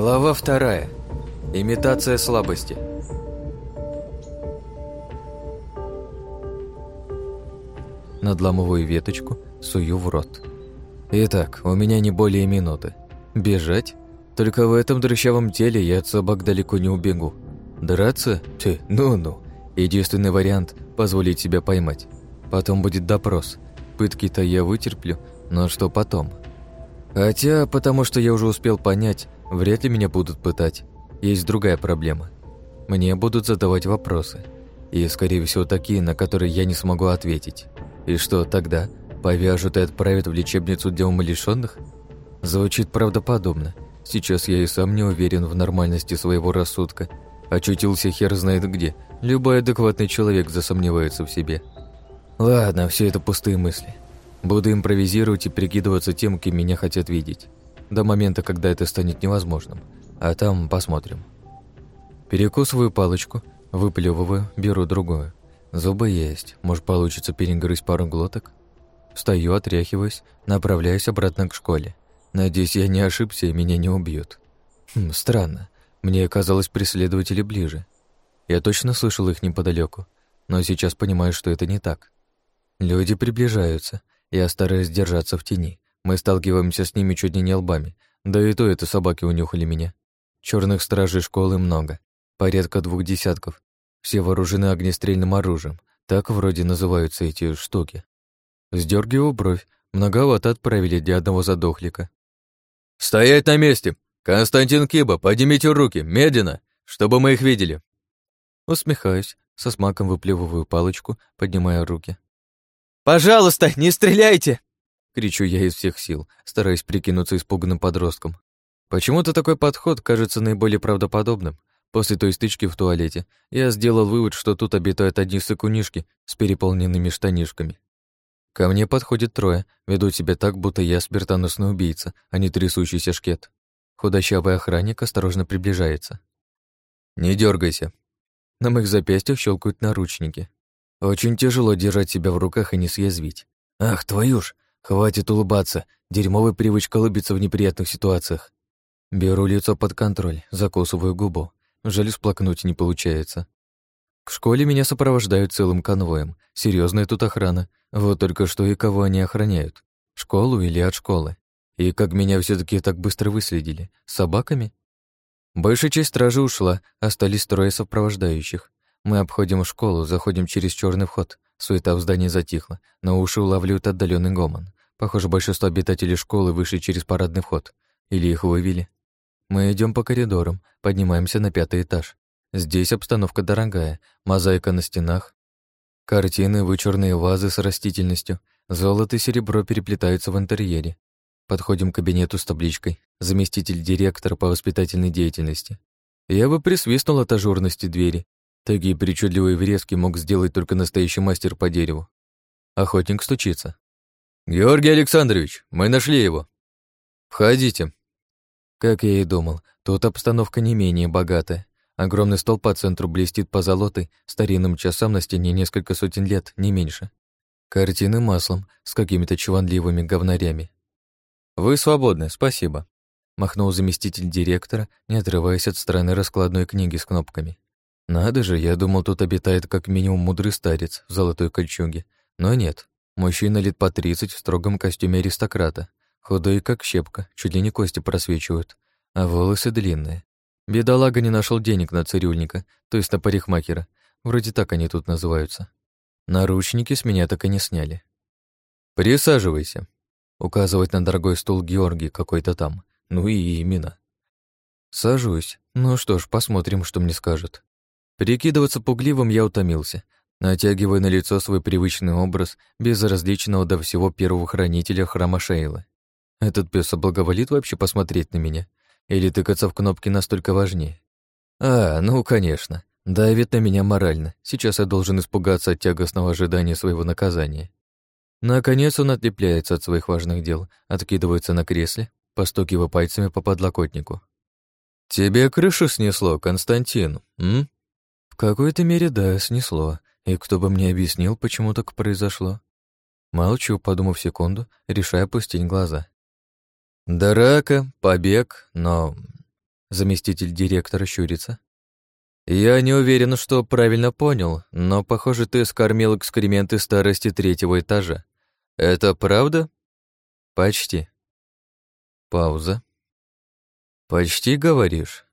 Глава вторая. Имитация слабости. Надламываю веточку, сую в рот. Итак, у меня не более минуты. Бежать? Только в этом дрыщавом теле я от собак далеко не убегу. Драться? Ты, ну-ну. Единственный вариант – позволить себя поймать. Потом будет допрос. Пытки-то я вытерплю, но что потом? Хотя, потому что я уже успел понять, вряд ли меня будут пытать. Есть другая проблема. Мне будут задавать вопросы. И, скорее всего, такие, на которые я не смогу ответить. И что тогда? Повяжут и отправят в лечебницу для умалишенных? Звучит правдоподобно. Сейчас я и сам не уверен в нормальности своего рассудка. Очутился хер знает где. Любой адекватный человек засомневается в себе. Ладно, все это пустые мысли. Буду импровизировать и прикидываться тем, кем меня хотят видеть. До момента, когда это станет невозможным. А там посмотрим. Перекусываю палочку, выплевываю, беру другую. Зубы есть, может получится перегрызть пару глоток. Встаю, отряхиваюсь, направляюсь обратно к школе. Надеюсь, я не ошибся и меня не убьют. Хм, странно. Мне казалось, преследователи ближе. Я точно слышал их неподалеку, но сейчас понимаю, что это не так. Люди приближаются, я стараюсь держаться в тени. Мы сталкиваемся с ними чуть не лбами, да и то это собаки унюхали меня. Черных стражей школы много, порядка двух десятков. Все вооружены огнестрельным оружием, так вроде называются эти штуки. Сдергиваю бровь, многовато отправили для одного задохлика. «Стоять на месте! Константин Киба, поднимите руки, медленно, чтобы мы их видели!» Усмехаюсь, со смаком выплевываю палочку, поднимая руки. «Пожалуйста, не стреляйте!» Кричу я из всех сил, стараясь прикинуться испуганным подростком. Почему-то такой подход кажется наиболее правдоподобным. После той стычки в туалете я сделал вывод, что тут обитают одни сыкунишки с переполненными штанишками. Ко мне подходит трое, ведут себя так, будто я смертоносный убийца, а не трясущийся шкет. Худощавый охранник осторожно приближается. «Не дергайся. На моих запястьях щелкают наручники. Очень тяжело держать себя в руках и не съязвить. Ах, твою ж, хватит улыбаться, дерьмовая привычка улыбиться в неприятных ситуациях. Беру лицо под контроль, закусываю губу. Жаль, сплакнуть не получается. К школе меня сопровождают целым конвоем. Серьезная тут охрана. Вот только что и кого они охраняют. Школу или от школы. И как меня все таки так быстро выследили? С собаками? Большая часть стражи ушла, остались трое сопровождающих. Мы обходим школу, заходим через черный вход. Суета в здании затихла, но уши улавливают отдаленный гомон. Похоже, большинство обитателей школы вышли через парадный вход. Или их вывели. Мы идем по коридорам, поднимаемся на пятый этаж. Здесь обстановка дорогая, мозаика на стенах, картины, вычурные вазы с растительностью, золото и серебро переплетаются в интерьере. Подходим к кабинету с табличкой «Заместитель директора по воспитательной деятельности». Я бы присвистнул от ажурности двери, Такие причудливые врезки мог сделать только настоящий мастер по дереву. Охотник стучится. «Георгий Александрович, мы нашли его!» «Входите!» Как я и думал, тут обстановка не менее богатая. Огромный стол по центру блестит по золотой, старинным часам на стене несколько сотен лет, не меньше. Картины маслом, с какими-то чванливыми говнарями. «Вы свободны, спасибо», — махнул заместитель директора, не отрываясь от странной раскладной книги с кнопками. Надо же, я думал, тут обитает как минимум мудрый старец в золотой кольчуге. Но нет. Мужчина лет по тридцать в строгом костюме аристократа. Худой, как щепка, чуть ли не кости просвечивают. А волосы длинные. Бедолага не нашел денег на цирюльника, то есть на парикмахера. Вроде так они тут называются. Наручники с меня так и не сняли. «Присаживайся», — указывать на дорогой стул Георгий какой-то там. Ну и именно. Сажусь. Ну что ж, посмотрим, что мне скажет. Прикидываться пугливым я утомился, натягивая на лицо свой привычный образ безразличного до всего первого хранителя храма Шейла. Этот пес облаговолит вообще посмотреть на меня? Или тыкаться в кнопки настолько важнее? А, ну, конечно. Давит на меня морально. Сейчас я должен испугаться от тягостного ожидания своего наказания. Наконец он отлепляется от своих важных дел, откидывается на кресле, постукивая пальцами по подлокотнику. «Тебе крышу снесло, Константин, м?» какой-то мере, да, снесло. И кто бы мне объяснил, почему так произошло? Молчу, подумав секунду, решая опустить глаза. Драка, побег, но... Заместитель директора щурится. «Я не уверен, что правильно понял, но, похоже, ты скормил экскременты старости третьего этажа. Это правда?» «Почти». Пауза. «Почти, говоришь?»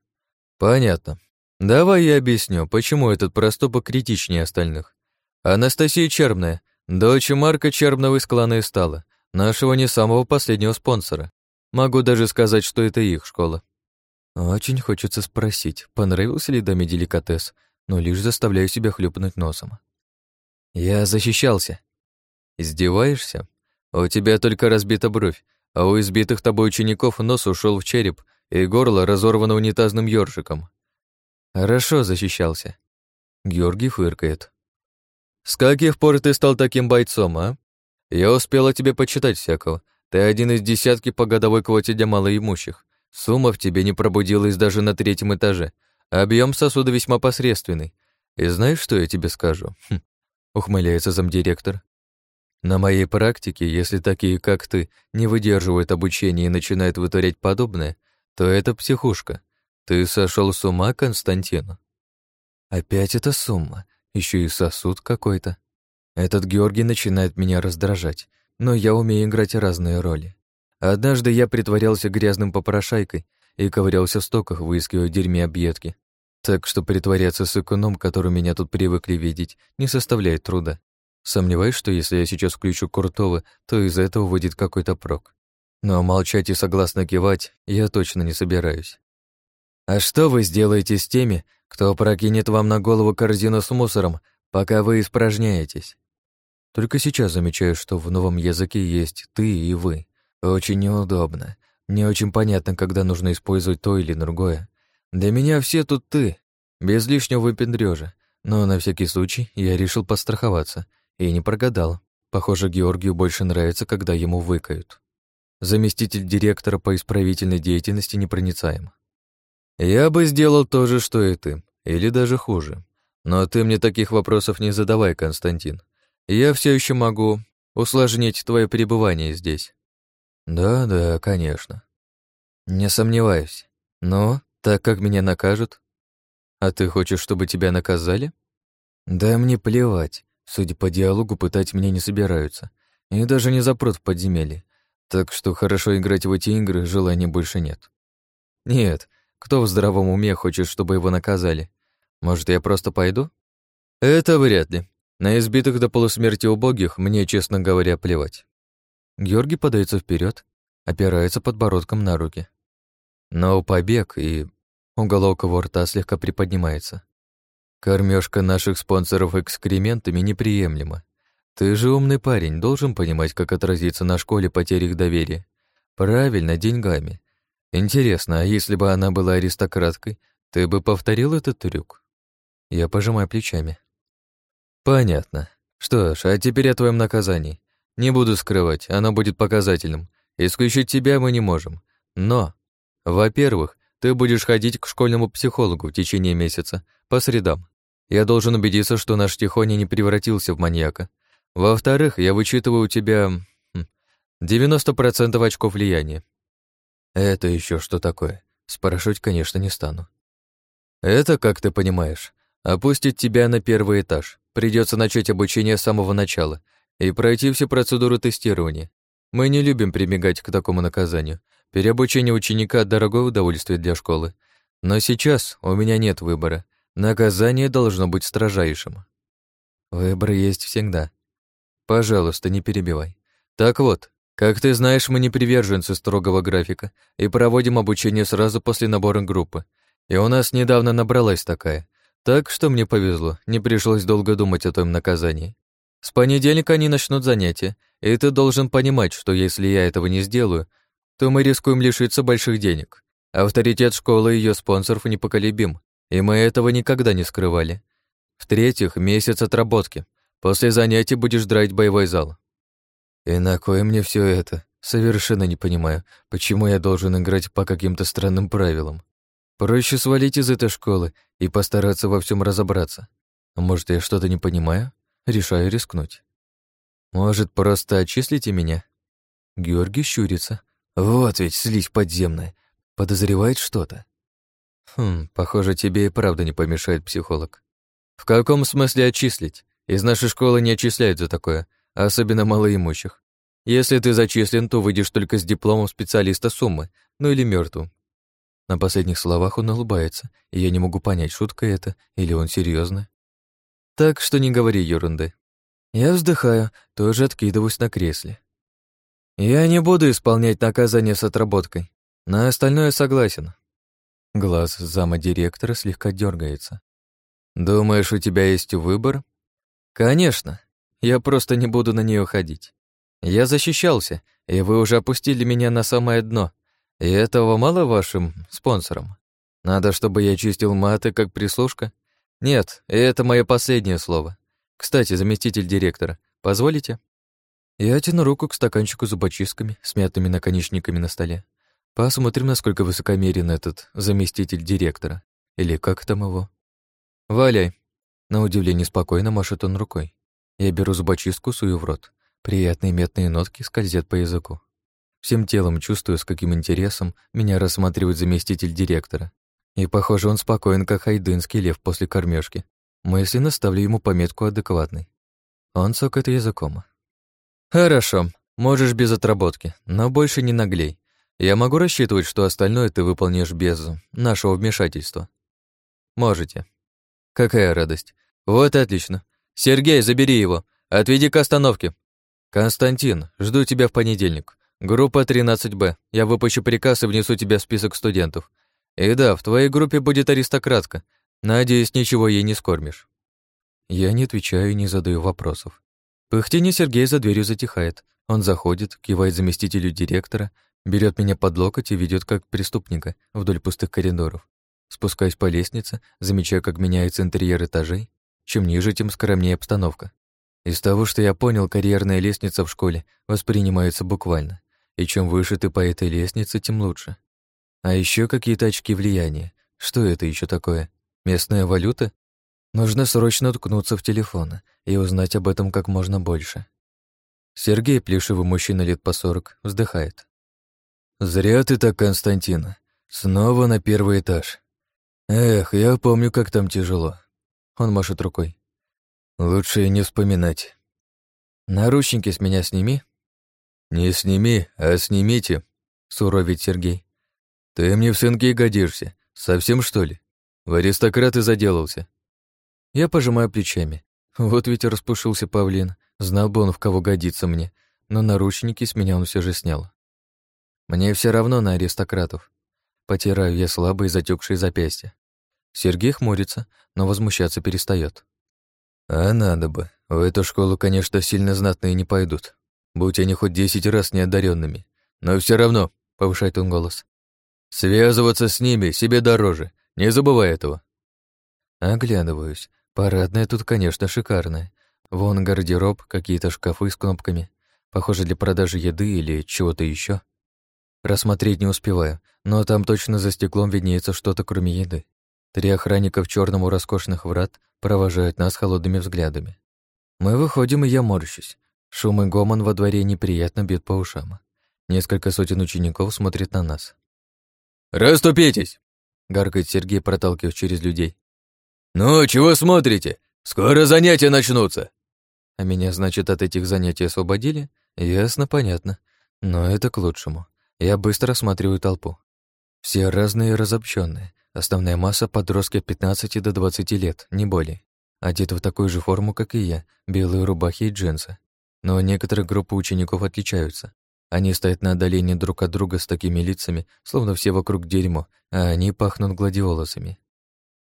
«Понятно. Давай я объясню, почему этот проступок критичнее остальных. Анастасия Чербная, дочь Марка Чербного из клана Истала, нашего не самого последнего спонсора. Могу даже сказать, что это их школа. Очень хочется спросить, понравился ли даме деликатес, но лишь заставляю себя хлюпнуть носом. Я защищался. Издеваешься? У тебя только разбита бровь, а у избитых тобой учеников нос ушел в череп и горло разорвано унитазным ёршиком. Хорошо защищался. Георгий фыркает. С каких пор ты стал таким бойцом, а? Я успела тебе почитать всякого. Ты один из десятки по годовой квоте для малоимущих. Сумма в тебе не пробудилась даже на третьем этаже. Объем сосуда весьма посредственный. И знаешь, что я тебе скажу? Хм, ухмыляется замдиректор. На моей практике, если такие, как ты, не выдерживают обучения и начинают вытворять подобное, то это психушка. Ты сошел с ума, Константин? Опять эта сумма, еще и сосуд какой-то. Этот Георгий начинает меня раздражать, но я умею играть разные роли. Однажды я притворялся грязным попрошайкой и ковырялся в стоках, выискивая в дерьме объедки. Так что притворяться с эконом, который меня тут привыкли видеть, не составляет труда. Сомневаюсь, что если я сейчас включу Куртова, то из этого выйдет какой-то прок. Но молчать и согласно кивать я точно не собираюсь. А что вы сделаете с теми, кто прокинет вам на голову корзину с мусором, пока вы испражняетесь? Только сейчас замечаю, что в новом языке есть «ты» и «вы», очень неудобно. Не очень понятно, когда нужно использовать то или другое. Для меня все тут ты, без лишнего выпендрёжа. Но на всякий случай я решил постраховаться. И не прогадал. Похоже, Георгию больше нравится, когда ему выкают. Заместитель директора по исправительной деятельности непроницаем. Я бы сделал то же, что и ты, или даже хуже. Но ты мне таких вопросов не задавай, Константин. Я все еще могу усложнить твое пребывание здесь. Да-да, конечно. Не сомневаюсь. Но, так как меня накажут... А ты хочешь, чтобы тебя наказали? Да мне плевать. Судя по диалогу, пытать меня не собираются. И даже не запрут в подземелье. Так что хорошо играть в эти игры желания больше нет. Нет, кто в здравом уме хочет, чтобы его наказали? Может, я просто пойду? Это вряд ли. На избитых до полусмерти убогих мне, честно говоря, плевать. Георгий подается вперед, опирается подбородком на руки. Но побег и уголок его рта слегка приподнимается. Кормежка наших спонсоров экскрементами неприемлема. Ты же умный парень, должен понимать, как отразится на школе потеря их доверия. Правильно, деньгами. Интересно, а если бы она была аристократкой, ты бы повторил этот трюк? Я пожимаю плечами. Понятно. Что ж, а теперь о твоем наказании. Не буду скрывать, оно будет показательным. Исключить тебя мы не можем. Но, во-первых, ты будешь ходить к школьному психологу в течение месяца, по средам. Я должен убедиться, что наш Тихоня не превратился в маньяка. Во-вторых, я вычитываю у тебя 90% хм, очков влияния. Это еще что такое? Спрашивать, конечно, не стану. Это, как ты понимаешь, опустить тебя на первый этаж. Придется начать обучение с самого начала и пройти все процедуры тестирования. Мы не любим прибегать к такому наказанию. Переобучение ученика – дорогое удовольствие для школы. Но сейчас у меня нет выбора. Наказание должно быть строжайшим. Выбор есть всегда. Пожалуйста, не перебивай. Так вот, как ты знаешь, мы не приверженцы строгого графика и проводим обучение сразу после набора группы. И у нас недавно набралась такая. Так что мне повезло, не пришлось долго думать о том наказании. С понедельника они начнут занятия, и ты должен понимать, что если я этого не сделаю, то мы рискуем лишиться больших денег. Авторитет школы и ее спонсоров непоколебим, и мы этого никогда не скрывали. В-третьих, месяц отработки. После занятий будешь драть боевой зал. И на кое мне все это? Совершенно не понимаю, почему я должен играть по каким-то странным правилам. Проще свалить из этой школы и постараться во всем разобраться. Может, я что-то не понимаю? Решаю рискнуть. Может, просто отчислите меня? Георгий щурится. Вот ведь слизь подземная. Подозревает что-то. Хм, похоже, тебе и правда не помешает психолог. В каком смысле отчислить? Из нашей школы не отчисляют за такое, особенно малоимущих. Если ты зачислен, то выйдешь только с дипломом специалиста суммы, ну или мертвым. На последних словах он улыбается, и я не могу понять, шутка это или он серьезно. Так что не говори ерунды. Я вздыхаю, тоже откидываюсь на кресле. Я не буду исполнять наказание с отработкой. На остальное согласен. Глаз зама директора слегка дергается. Думаешь, у тебя есть выбор? Конечно. Я просто не буду на нее ходить. Я защищался, и вы уже опустили меня на самое дно. И этого мало вашим спонсорам? Надо, чтобы я чистил маты, как прислушка? Нет, это мое последнее слово. Кстати, заместитель директора, позволите? Я тяну руку к стаканчику с зубочистками, смятыми наконечниками на столе. Посмотрим, насколько высокомерен этот заместитель директора. Или как там его? «Валяй!» На удивление спокойно машет он рукой. Я беру зубочистку, сую в рот. Приятные метные нотки скользят по языку. Всем телом чувствую, с каким интересом меня рассматривает заместитель директора. И, похоже, он спокоен, как хайдынский лев после кормежки. Мысленно ставлю ему пометку «адекватный». Он цокает языком. «Хорошо, можешь без отработки, но больше не наглей. Я могу рассчитывать, что остальное ты выполнишь без нашего вмешательства?» «Можете», Какая радость. Вот отлично. Сергей, забери его. Отведи к остановке. Константин, жду тебя в понедельник. Группа 13Б. Я выпущу приказ и внесу тебя в список студентов. И да, в твоей группе будет аристократка. Надеюсь, ничего ей не скормишь. Я не отвечаю и не задаю вопросов. Пыхтение Сергей за дверью затихает. Он заходит, кивает заместителю директора, берет меня под локоть и ведет как преступника вдоль пустых коридоров. Спускаюсь по лестнице, замечаю, как меняется интерьер этажей. Чем ниже, тем скромнее обстановка. Из того, что я понял, карьерная лестница в школе воспринимается буквально. И чем выше ты по этой лестнице, тем лучше. А еще какие-то очки влияния. Что это еще такое? Местная валюта? Нужно срочно уткнуться в телефон и узнать об этом как можно больше. Сергей, плешивый мужчина лет по сорок, вздыхает. «Зря ты так, Константин. Снова на первый этаж. Эх, я помню, как там тяжело. Он машет рукой. Лучше не вспоминать. Наручники с меня сними. Не сними, а снимите, суровит Сергей. Ты мне в сынки годишься. Совсем что ли? В аристократы заделался. Я пожимаю плечами. Вот ведь распушился павлин. Знал бы он, в кого годится мне. Но наручники с меня он все же снял. Мне все равно на аристократов. Потираю я слабые затекшие запястья. Сергей хмурится, но возмущаться перестает. А надо бы. В эту школу, конечно, сильно знатные не пойдут. Будь они хоть десять раз неодаренными. Но все равно, повышает он голос. Связываться с ними себе дороже. Не забывай этого. Оглядываюсь. Парадная тут, конечно, шикарная. Вон гардероб, какие-то шкафы с кнопками. Похоже, для продажи еды или чего-то еще. Рассмотреть не успеваю, но там точно за стеклом виднеется что-то, кроме еды. Три охранника в черном у роскошных врат провожают нас холодными взглядами. Мы выходим, и я морщусь. Шум и гомон во дворе неприятно бьет по ушам. Несколько сотен учеников смотрят на нас. «Раступитесь!» — гаркает Сергей, проталкиваясь через людей. «Ну, чего смотрите? Скоро занятия начнутся!» А меня, значит, от этих занятий освободили? Ясно, понятно. Но это к лучшему. Я быстро осматриваю толпу. Все разные и разобщенные. Основная масса подростки от 15 до 20 лет, не более. Одеты в такую же форму, как и я, белые рубахи и джинсы. Но некоторые группы учеников отличаются. Они стоят на отдалении друг от друга с такими лицами, словно все вокруг дерьмо, а они пахнут гладиолусами.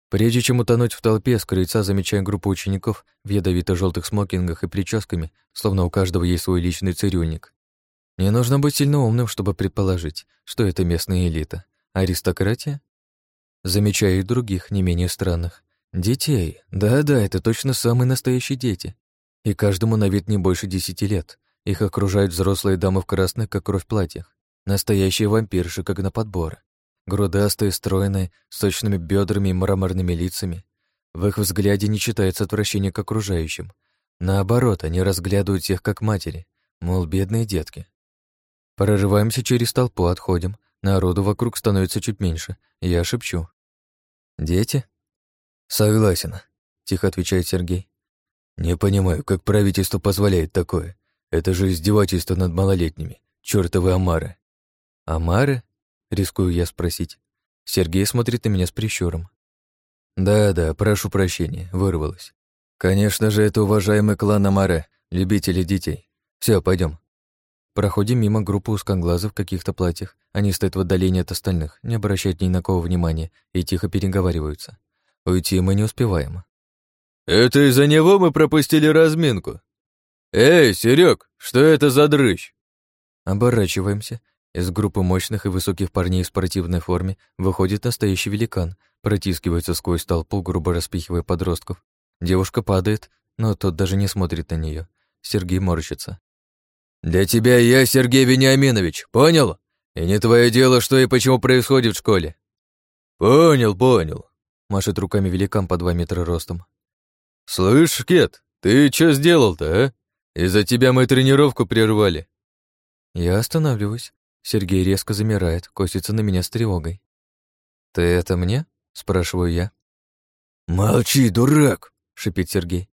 Прежде чем утонуть в толпе, с крыльца замечаю группу учеников в ядовито желтых смокингах и прическами, словно у каждого есть свой личный цирюльник. Не нужно быть сильно умным, чтобы предположить, что это местная элита. Аристократия? Замечаю и других, не менее странных. Детей. Да-да, это точно самые настоящие дети. И каждому на вид не больше десяти лет. Их окружают взрослые дамы в красных, как кровь платьях. Настоящие вампирши, как на подбор. Грудастые, стройные, с сочными бедрами и мраморными лицами. В их взгляде не читается отвращение к окружающим. Наоборот, они разглядывают их как матери, мол, бедные детки. Прорываемся через толпу, отходим. Народу вокруг становится чуть меньше. Я шепчу. Дети? Согласен, тихо отвечает Сергей. Не понимаю, как правительство позволяет такое. Это же издевательство над малолетними. Чёртовы омары. Омары? Рискую я спросить. Сергей смотрит на меня с прищуром. Да-да, прошу прощения, вырвалось. Конечно же, это уважаемый клан Амаре, любители детей. Все, пойдем. Проходим мимо группы узкоглазых в каких-то платьях. Они стоят в отдалении от остальных, не обращают ни на кого внимания и тихо переговариваются. Уйти мы не успеваем. «Это из-за него мы пропустили разминку. Эй, Серег, что это за дрыщ?» Оборачиваемся. Из группы мощных и высоких парней в спортивной форме выходит настоящий великан, протискивается сквозь толпу, грубо распихивая подростков. Девушка падает, но тот даже не смотрит на нее. Сергей морщится. «Для тебя я Сергей Вениаминович, понял? И не твое дело, что и почему происходит в школе». «Понял, понял», — машет руками великан по два метра ростом. «Слышь, Кет, ты что сделал-то, а? Из-за тебя мы тренировку прервали». Я останавливаюсь. Сергей резко замирает, косится на меня с тревогой. «Ты это мне?» — спрашиваю я. «Молчи, дурак!» — шипит Сергей.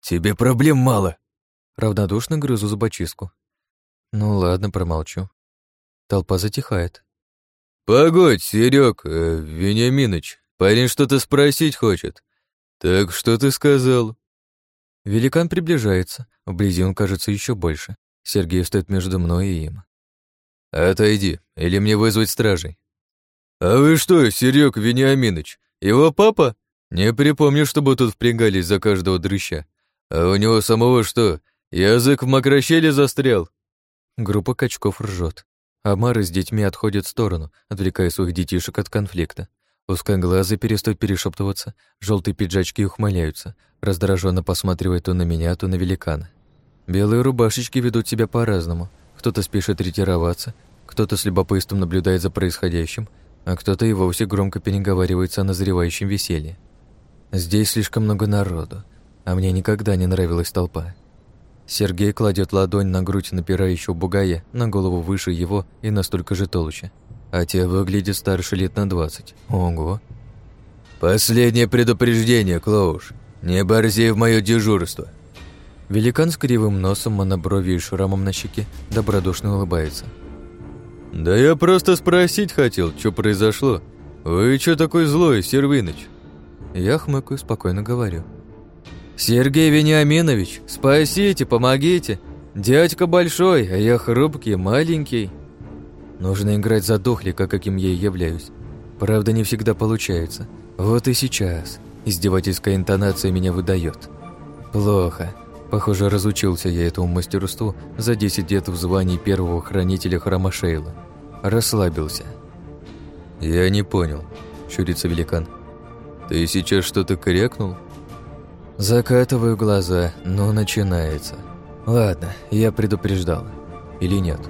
«Тебе проблем мало!» Равнодушно грызу зубочистку. Ну ладно, промолчу. Толпа затихает. «Погодь, Серег, э, Вениаминыч, парень что-то спросить хочет. Так что ты сказал?» Великан приближается, вблизи он кажется еще больше. Сергей стоит между мной и им. «Отойди, или мне вызвать стражей». «А вы что, Серег Вениаминович, его папа? Не припомню, чтобы тут впрягались за каждого дрыща. А у него самого что, язык в мокрощеле застрял?» Группа качков ржет. Амары с детьми отходят в сторону, отвлекая своих детишек от конфликта. Узкоглазые перестают перешептываться, желтые пиджачки ухмыляются, раздраженно посматривая то на меня, то на великана. Белые рубашечки ведут себя по-разному. Кто-то спешит ретироваться, кто-то с любопытством наблюдает за происходящим, а кто-то и вовсе громко переговаривается о назревающем веселье. Здесь слишком много народу, а мне никогда не нравилась толпа. Сергей кладет ладонь на грудь напирающего бугая, на голову выше его и настолько же толще. А те выглядят старше лет на двадцать. Ого. «Последнее предупреждение, Клоуш. Не борзи в мое дежурство», Великан с кривым носом, монобровью и шрамом на щеке добродушно улыбается. «Да я просто спросить хотел, что произошло. Вы что такой злой, Сервиныч?» Я хмыкаю, спокойно говорю. «Сергей Вениаминович, спасите, помогите! Дядька большой, а я хрупкий, маленький!» Нужно играть за дохлика, каким я и являюсь. Правда, не всегда получается. Вот и сейчас. Издевательская интонация меня выдает. Плохо. Похоже, разучился я этому мастерству за 10 лет в звании первого хранителя храма Шейла. Расслабился. «Я не понял», — чурится великан. «Ты сейчас что-то крякнул?» Закатываю глаза, но начинается. Ладно, я предупреждал. Или нет?»